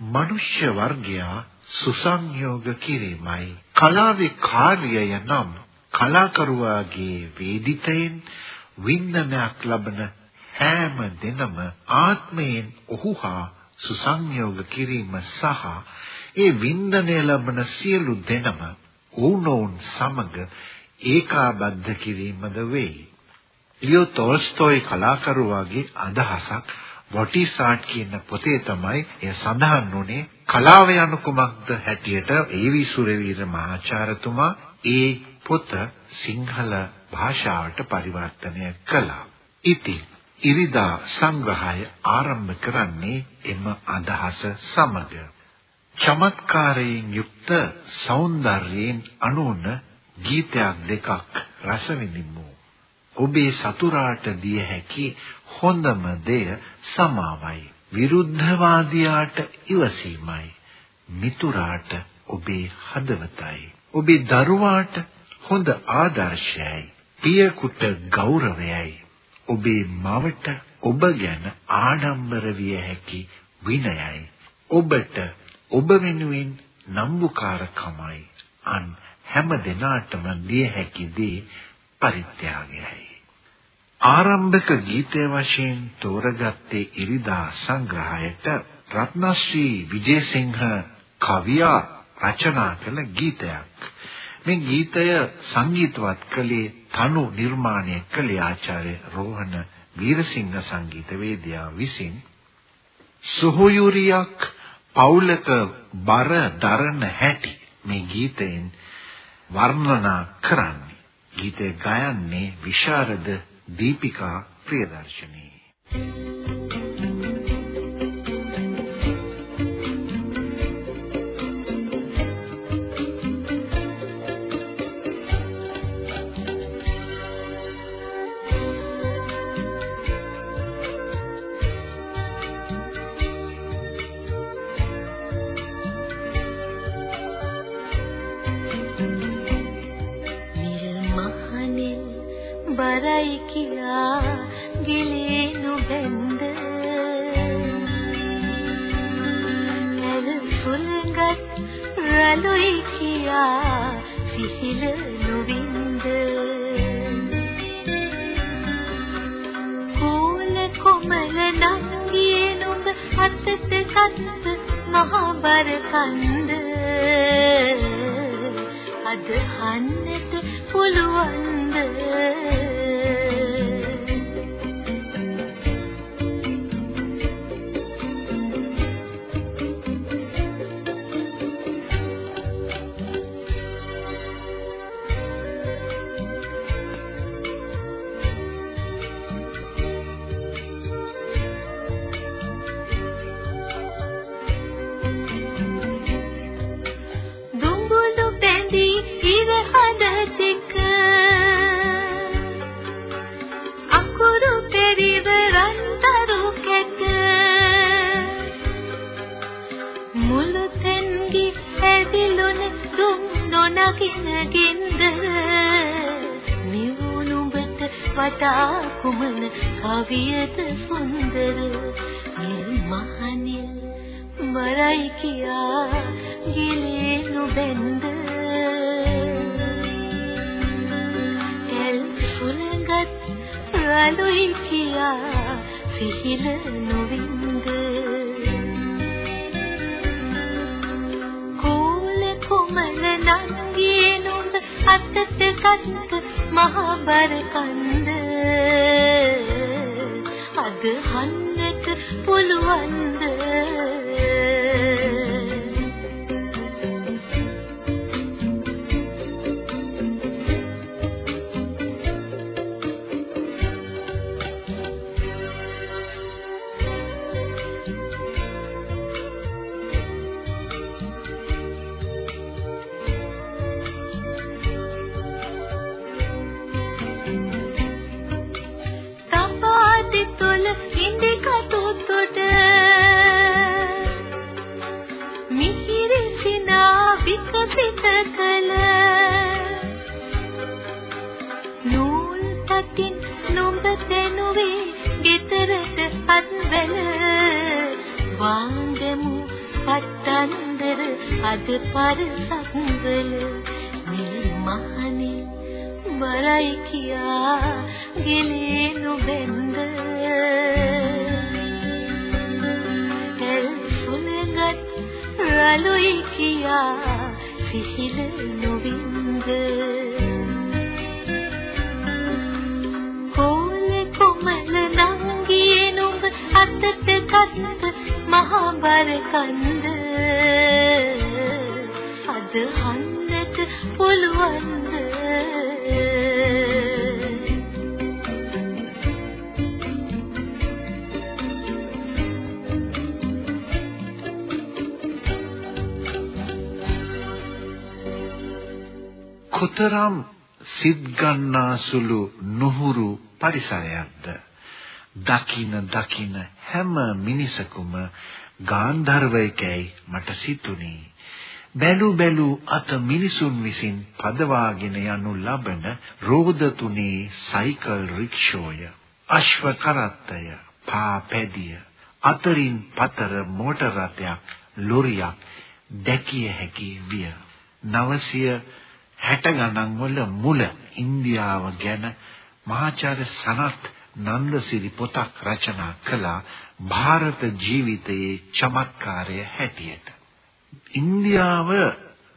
මනුෂ්‍ය වර්ගයා සුසංයෝග කිරීමයි කලාවේ කාර්යය නම් කලාකරුවාගේ වේදිතයෙන් වින්දනයක් ලබන හැම දිනම ආත්මයෙන් ඔහු හා සුසංයෝග කිරීම සහ ඒ වින්දනය ලබන සියලු දෙනම ඌනෝන් සමග ඒකාබද්ධ කිරීමද වෙයි. ලියෝ තෝල්ස්තෝයි කලාකරුවාගේ අදහසක් what is art කියන පොතේ තමයි එය සඳහන් වුනේ කලාව යනු කුමක්ද හැටියට ඒවි සුරවීර මහාචාර්යතුමා ඒ පොත සිංහල භාෂාවට පරිවර්තනය කළා. ඉතින් ඉරිදා සංග්‍රහය ආරම්භ කරන්නේ එම අදහස සමග. චමත්කාරයෙන් යුක්ත సౌందර්යයෙන් අනුන ගීතයක් දෙකක් රස විඳිමු. ඔබේ සතුරාට දිය හැකි හොඳම දෙය සමාවයි. විරුද්ධවාදියාට ඉවසීමයි. මිතුරාට ඔබේ හදවතයි. ඔබේ දරුවාට හොඳ ආදර්ශයයි. පියෙකුට ගෞරවයයි. ඔබේ මවට ඔබ ගැන ආඩම්බර විය හැකි විනයයි. ඔබට ඔබ වෙනුවෙන් නම්බුකාරකමයි. අන් හැම දිනාටම දිය හැකි දේ පරිත්‍යාගයයි. ආරම්භක ගීතය වශයෙන් තෝරගත්තේ ඉරිදා සංග්‍රහයට රත්නශ්‍රී විජේසිංහ කවියා රචනා කළ ගීතයක්. මේ ගීතය සංගීතවත් කළේ තනු නිර්මාණය කළේ ආචාර්ය රෝහණ වීරසිංහ සංගීතවේදියා විසින් සුහුයුරියක් පෞලක බර දරන හැටි මේ ගීතයෙන් වර්ණනා කරන්නේ. ගීතය ගයන්නේ විශාරද දීපිකා ප්‍රියදර්ශනී. බරයි රළුයි කියා සිහිල නොවින්ද. කෝල කොමල නංගියේ නුඹ අතට කත්ත මහා බර කන්ද. අද හන්නට පුළුවන්ද? අතට ගත්ත මහා බර කන්ද අද හන්නට පුළුවන්ද? දූල් තටින් නොඹ තනුවේ ගෙතරට අත්වල. වාන්දමු පත්තන්දර අද පරසක් වල මේ මහනේ වරයි කියා ගෙලේ නොබෙන්ද එල් සුනගත් රලුයි කියා සිහිල නොවින්ද. ගත්ත මහා බර කන්ද අද හන්දට පුළුවන්ද කොතරම් සිත් ගන්නාසුළු නුහුරු පරිසරයක්ද? දකින දකින හැම මිනිසකුම ගාන්ධර්වයකයි මට සිතුනේ. බැලු බැලු අත මිනිසුන් විසින් පදවාගෙන යනු ලබන රෝද තුනේ සයිකල් රික්ෂෝය අශ්ව කරත්තය පා පැදිය අතරින් පතර මෝටර රථයක් ලොරියක් දැකිය හැකි විය. 960 ගණන් වල මුල ඉන්දියාව ගැන මහාචාර්ය සනත් නන්දසිරි පොතක් රචනා කළ ಭಾರತ ජීවිතයේ චමත්කාරය හැටියට ඉන්දියාව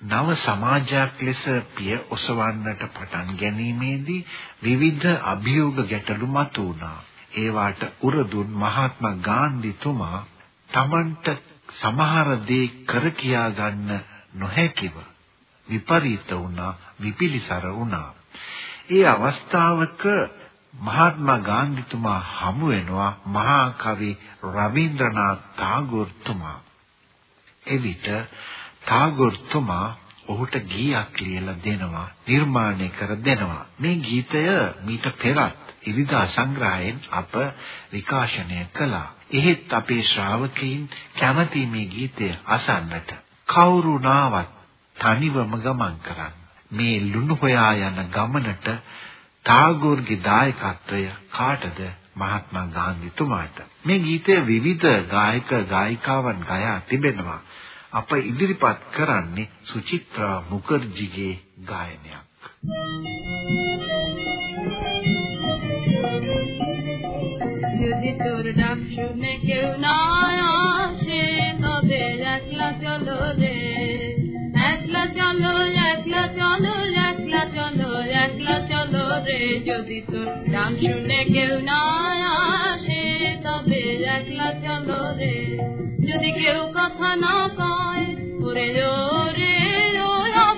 නව සමාජයක් ලෙස පිය ඔසවන්නට පටන් ගැනීමේදී විවිධ අභියෝග ගැටලු මතුවුණා. ඒවාට උරදුන් මහත්මා ගාන්ධිතුමා Tamanට සමහර දේ කර කියා ගන්න නොහැකිව විපරීත වුණා, විපිලිසර වුණා. ඒ අවස්ථාවක මහත්මා ගාන්ධිතුමා හමු වෙනවා මහා කවි රවීන්ද්‍රනාත් tagore තුමා. එවිට tagore තුමා ඔහුට ගීයක් ලියලා දෙනවා නිර්මාණය කර දෙනවා. මේ ගීතය මීට පෙරත් ඉරිදා සංග්‍රහයෙන් අප විකාශනය කළා. එහෙත් අපේ ශ්‍රාවකයන් කැමති මේ ගීතය අසන්නට. කවුරු නාවත් තනිවම ගමන් කරන්න. මේ ලුණු හොයා යන ගමනට ටාගෝර්ගේ දායකත්වය කාටද මහත්මා ගාන්ධිතුමාට මේ ගීතය විවිධ ගායක ගායිකාවන් ගයා තිබෙනවා අප ඉදිරිපත් කරන්නේ සුචිත්‍රා මුකර්ජිගේ ගායනයක් যদি তোর ডাক শুনে কেউ না আসে তবে একলা চলো রে একলা চলো একলা চলো একলা চলো একলা চলো রে, যদি তোর নাম শুনে কেউ না আসে, তবে চলো রে। যদি কেউ কথা না কয়, ওরে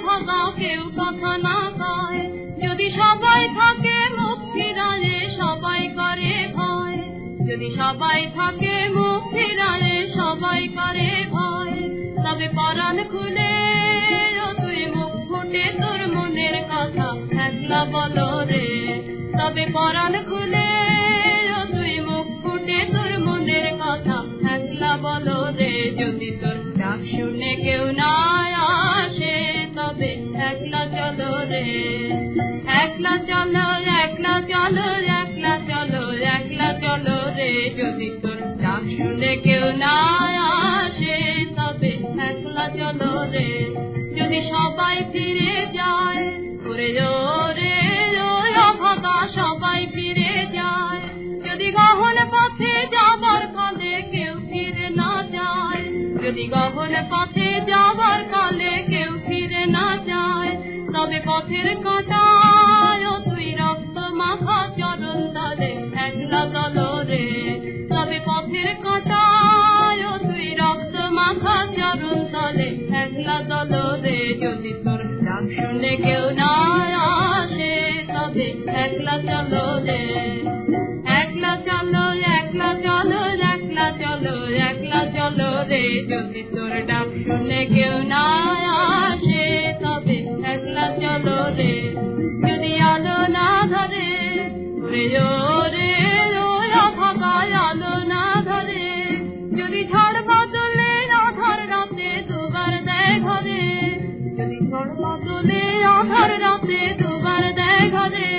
ভাগা, কেউ কথা না কয়। যদি সবাই থাকে মুখ ফিরালে, সবাই করে ভয়। যদি সবাই থাকে মুখ ফিরালে, সবাই করে ভয়। তবে পরাণ খুলে তুই মুখ ফুটে তোর মনের কথা। একলা যদি চলো রে। যদি তোর ডাক শুনে কেউ আসে, তবে একলা চলো রে। যদি সবাই ফিরে যায় করে যদি গহন পথে যাবার কালে কেউ ফিরে না যায়, তবে পথের কাঁটায় তুই রক্ত মাখা চরণ দলে একলা রে। তবে পথের কাঁটায় তুই রক্ত মাখা চরণ দলে একলা রে। যদি তোর ডাক শুনে কেউ না আসে, তবে একলা চলো একলা চলো রে, যদি তোর ডাক শুনে কেউ না আসে, তবে একলা চলো রে। যদি আলো না ধরে রে ওরা ফাঁকায় আলো না ধরে। যদি ঝড় বদলে আধার রাতে দুবার দেয় ঘরে, যদি ঝড় বদলে আধার রাতে দুবার দেয় ঘরে,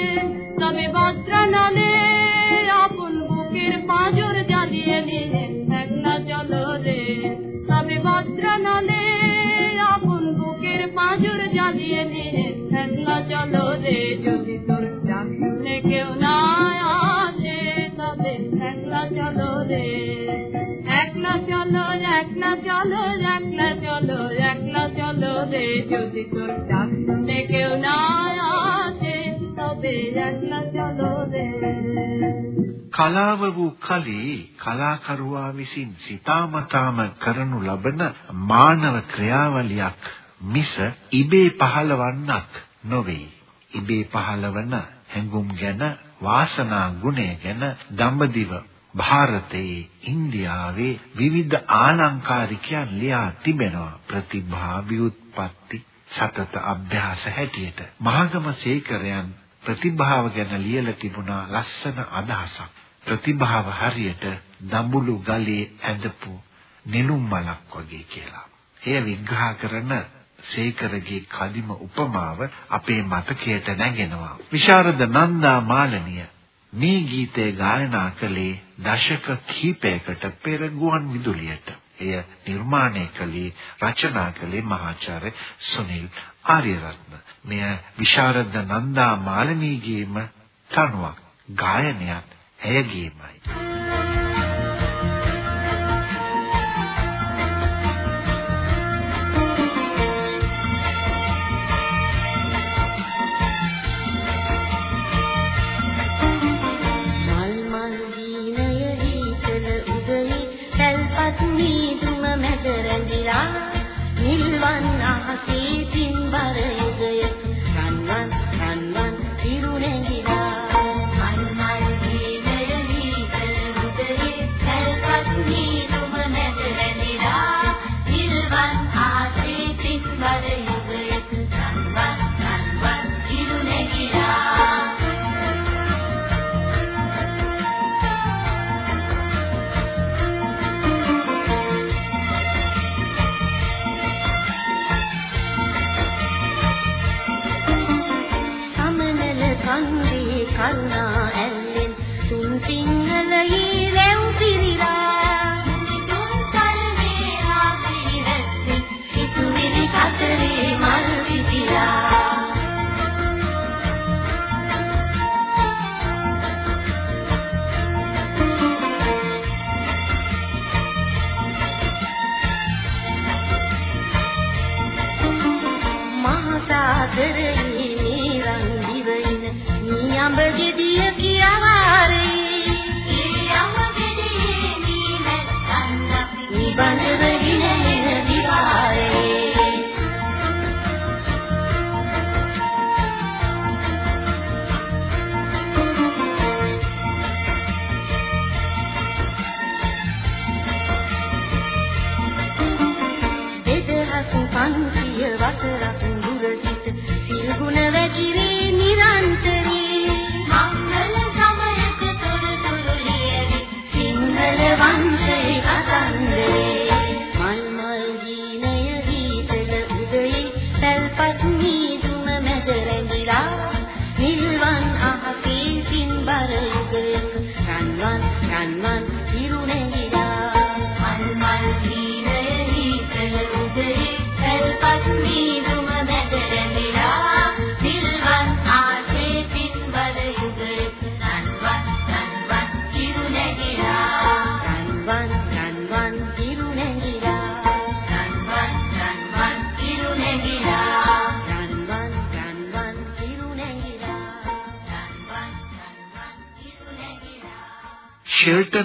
তবে বজ্র নালে আপন বুকের পাঁজর জ্বালিয়ে নিয়ে চলো রে একলা চলো একলা চলো একলা চলো একলা চলো রে যদি তোর ডাক শুনে কেউ না আসে তবে একলা চলো রে කලාව වූ කලී කලාකරුවා විසින් සිතාමතාම කරනු ලබන මානව ක්‍රියාවලියක් මිස ඉබේ පහළවන්නක් නොවේ. ඉබේ පහළවන හැඟුම් ගැන වාසනා ගුණය ගැන දඹදිව ಭಾರತයේ ඉන්දියාවේ විවිධ ආලංකාරිකයන් ලියා තිබෙනවා ප්‍රතිභා ව්‍යුත්පත්ති සතත අභ්‍යාස හැටියට මහගම සීකරයන් ප්‍රතිභාව ගැන ලියලා තිබුණා ලස්සන අදහසක්. ප්‍රතිභාව හරියට දඹුලු ගලේ ඇඳපු නෙළුම් මලක් වගේ කියලා. එය විග්‍රහ කරන සේකරගේ කදිම උපමාව අපේ මතකයට නැගෙනවා. විශාරද නන්දා මාලනිය මේ ගීතය ගායනා කළේ දශක කිහිපයකට පෙර ගුවන් විදුලියට. එය නිර්මාණය කළේ රචනා කළේ මහාචාර්ය සුනිල් ආර්යරත්න. මෙය විශාරද නන්දා මාලනීගේම තනුවක් ගායනයක් ඇයගේමයි.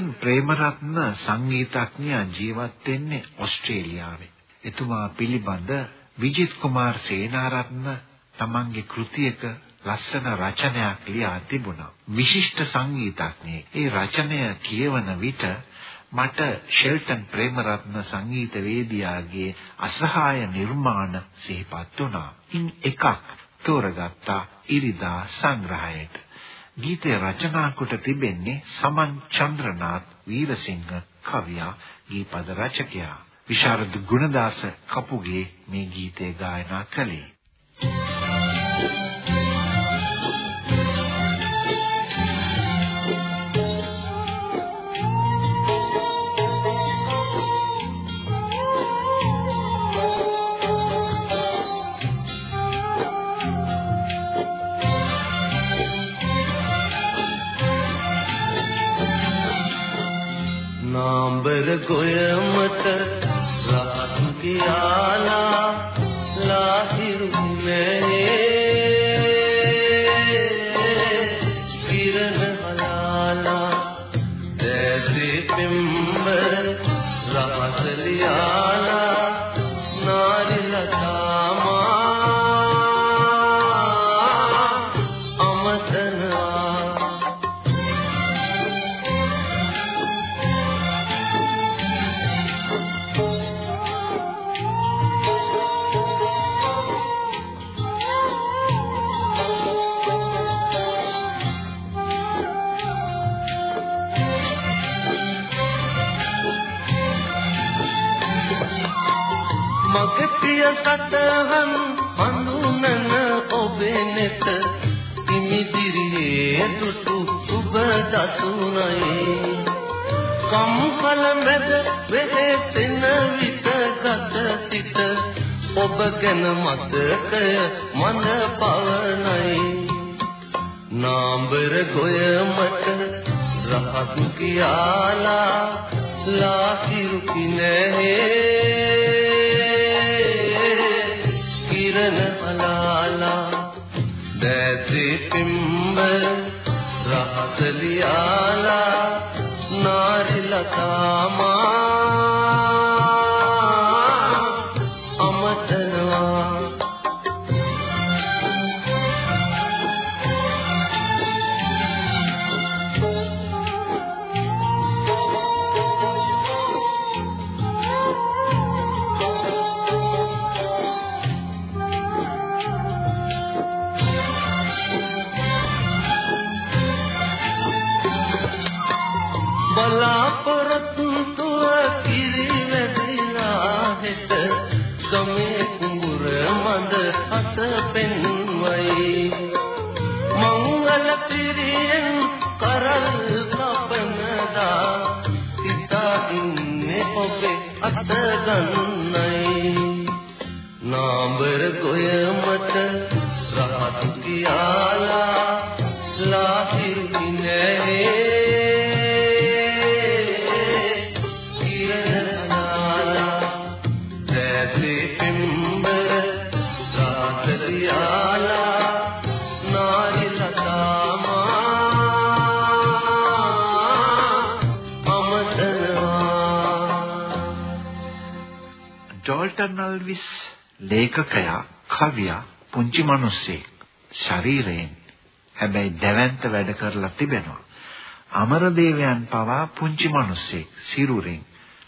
ෂෙල්ටන් ප්‍රේමරත්න සංගීතඥයා ජීවත් වෙන්නේ ඕස්ට්‍රේලියාවේ. එතුමා පිළිබඳ විජිත් කුමාර් සේනාරත්න තමන්ගේ කෘතියක ලස්සන රචනයක් ලියා තිබුණා. විශිෂ්ට සංගීතඥයෙක්. ඒ රචනය කියවන විට මට ෂෙල්ටන් ප්‍රේමරත්න සංගීතවේදියාගේ අසහාය නිර්මාණ සිහිපත් වුණා. ඉන් එකක් තෝරගත්තා ඉරිදා සංග්‍රහයට. ගීතය රචනා කොට තිබෙන්නේ සමන් චන්ද්‍රනාත් වීරසිංහ කවියා ගීපද රචකයා. විශාරද ගුණදාස කපුගේ මේ ගීතය ගායනා කළේ. ಕೊಡುತ್ತ සටහන් හඳුනන ඔබේ නෙත ඉමිදිරියේ දුටු සුබ දසුනයි. කම්පල මැද වෙහෙසෙන විට ගත සිට ඔබ ගැන මතකය මන පවනයි. නාඹර ගොය මත රහත් කියාලා ලාහිරු කිනේ දැසි පිම්බර රහතලියාලා නාරිලතාමා ඔබේ අත ගන්නයි. නාඹර ගොයමට රහත් ඩෝල්ටන් අල්විස් ලේඛකයා කවියා පුංචි මිනිස්සෙක් ශරීරයෙන්. හැබැයි දැවැන්ත වැඩ කරලා තිබෙනවා. අමරදේවයන් පවා පුංචි මිනිස්සෙක් සිරුරෙන්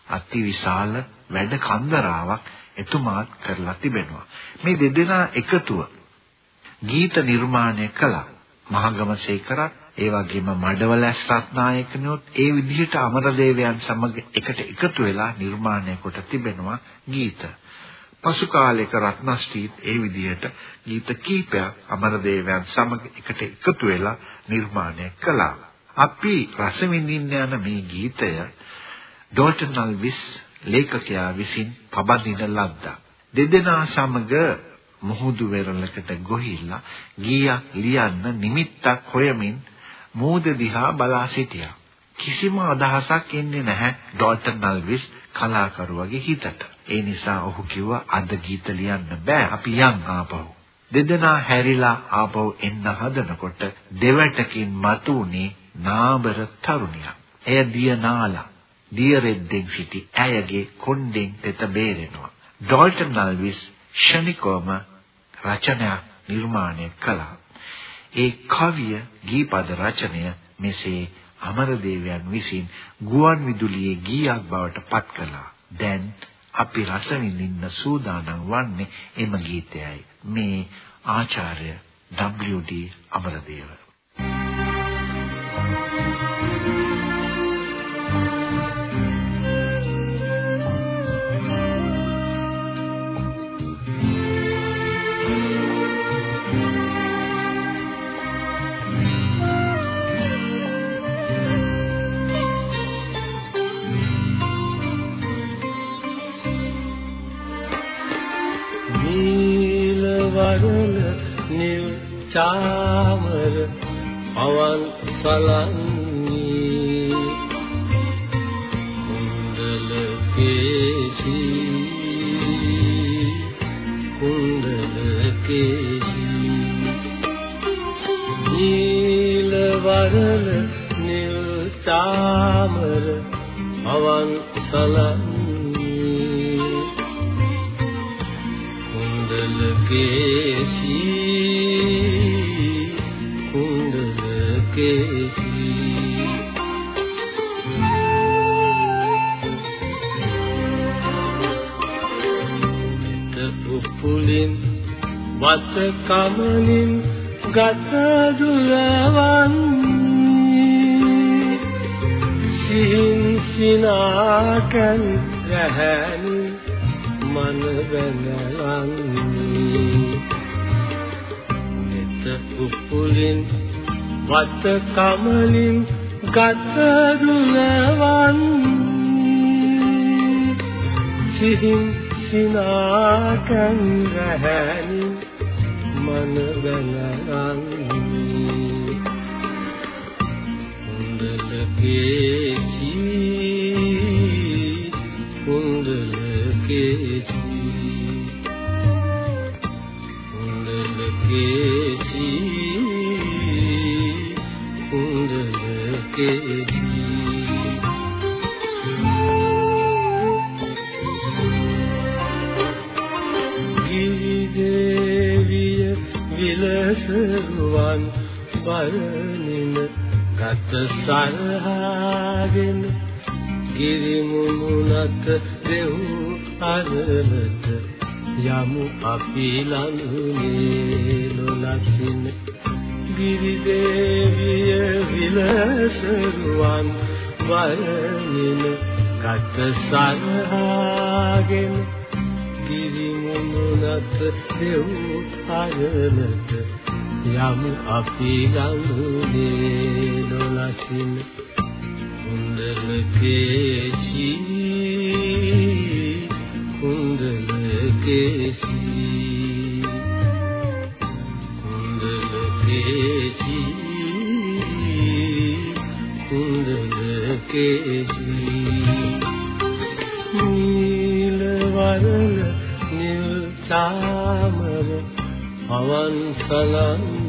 අතිවිශාල වැඩ කන්දරාවක් එතුමාත් කරලා තිබෙනවා. මේ දෙදෙනා එකතුව ගීත නිර්මාණය කළා. මහගමසේකරත් ඒ වගේම මඩවලස් රත්නායකනොත් ඒ විදිහට අමරදේවයන් සමග එකට එකතු වෙලා නිර්මාණය කොට තිබෙනවා ගීත. පසු කාලයක රත්නශ්‍රීත් ඒ විදිහට ගීත කීපයක් අමරදේවයන් සමග එකට එකතු වෙලා නිර්මාණය කළා. අපි රස විඳින්න යන මේ ගීතය ඩෝල්ටන් අල්විස් ලේඛකයා විසින් පබඳින ලද්දා. දෙදෙනා සමග මුහුදු වෙරළකට ගොහිල්ලා ගීයක් ලියන්න නිමිත්තක් හොයමින් මූද දිහා බලා සිටියා. කිසිම අදහසක් එන්නේ නැහැ ඩෝල්ටන් නල්විස් කලාකරුවගේ හිතට. ඒ නිසා ඔහු කිව්වා අද ගීත ලියන්න බෑ අපි යන් ආපහු. දෙදෙනා හැරිලා ආපහු එන්න හදනකොට දෙවටකින් මතුනේ නාබර තරුණියක්. එය දියනාලා. දිය රෙද්දෙන් සිටි ඇයගේ කොණ්ඩෙන් තෙත බේරෙනවා. ඩෝල්ටන් නල්විස් ෂණිකවම රචනයක් නිර්මාණය කළා. ඒ කවිය ගීපද රචනය මෙසේ අමරදේවයන් විසින් ගුවන් විදුලියේ ගීයක් බවට පත් කළා. දැන් අපි රස විඳින්න සූදානම් වන්නේ එම ගීතයයි. මේ ආචාර්ය WD අමරදේව චාමර වරල නිල් චාමර අවන් සලන්නේ. කුණ්ඩල කේසී කුණ්ඩල කේසී උපුලින් වත කමලින් ගත දුලවන්නේ සිහින් සිනාකන් රැහැනි මන බැඳලන්නේ මෙත උපුලින් වත කමලින් ගත දුලවන්නේ සිහින් සිනාකන් රැහැනි මන බැලගන්නේ කුණ්ඩලකේ චී කුණ්ඩලකේ චී කුණ්ඩලකේ චී කුණ්ඩලකේ චී ගිරිදේවිය විලසරුවන් බරනින ගත සරහාගෙන ගිරිමුණුනත දෙව් අරලට යමු අපි ළඟනේ නොලසින. ගිරිදේවිය විලසරුවන් බරනින ගත සරහාගෙන ගිරිමුණුනත දෙව් අරලට යමු අපි ළඟනේ නොලසින කුණ්ඩලකේසී කුණ්ඩලකේසී කුණ්ඩලකේසී කුණ්ඩලකේසී නීල වරල නිල් චාමර පවන් සලන්නේ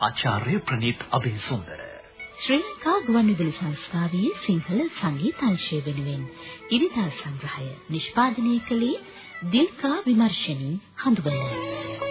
ආචාර්ය ප්‍රනීත් අබේසුන්දර ශ්‍රී ලංකා ගුවන්විදුලි සංස්ථාවේ සිංහල සංගීතංශය වෙනුවෙන් ඉරිදා සංග්‍රහය නිෂ්පාදනය කළේ දිල්කා විමර්ශනී හඳුබල